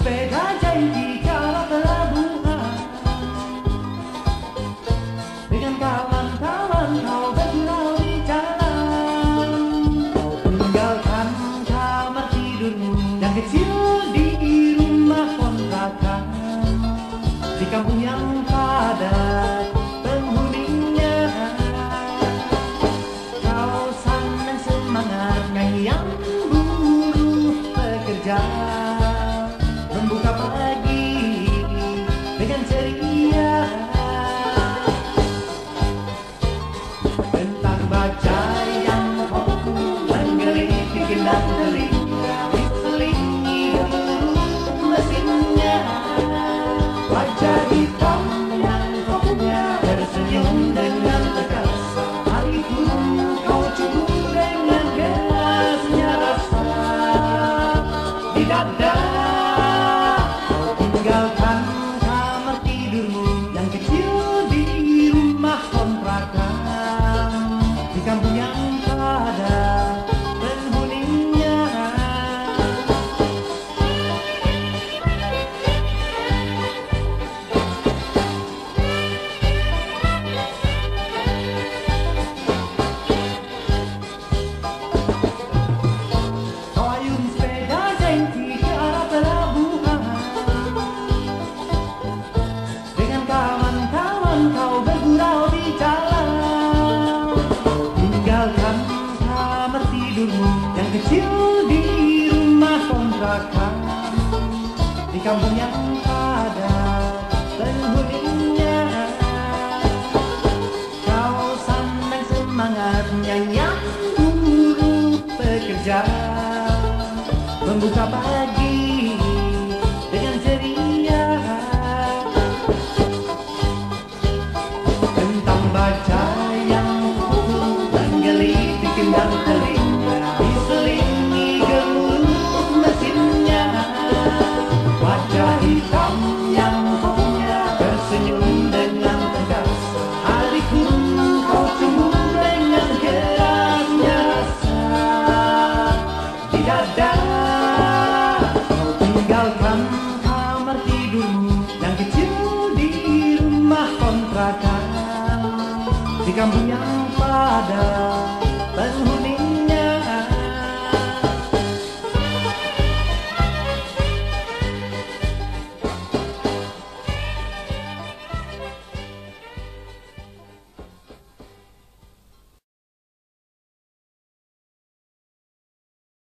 Sepeda jadi kala pelabuhan. Dengan kawan-kawan kau bergurau di jalan. Kau tinggalkan kamar tidurmu Yang kecil di rumah kontrakan. Di kampung yang padat dengan ceria Tentang baca. kecil di rumah kontrakan. Di kampung yang padat penghuninya kau sandang semangatnya yang buru pekerja membuka pagi dengan ceria. Tentang baca yang pun tenggelit di kendang Kau tinggalkan kamar tidurmu Yang kecil di rumah kontrakan. Di kampung yang padat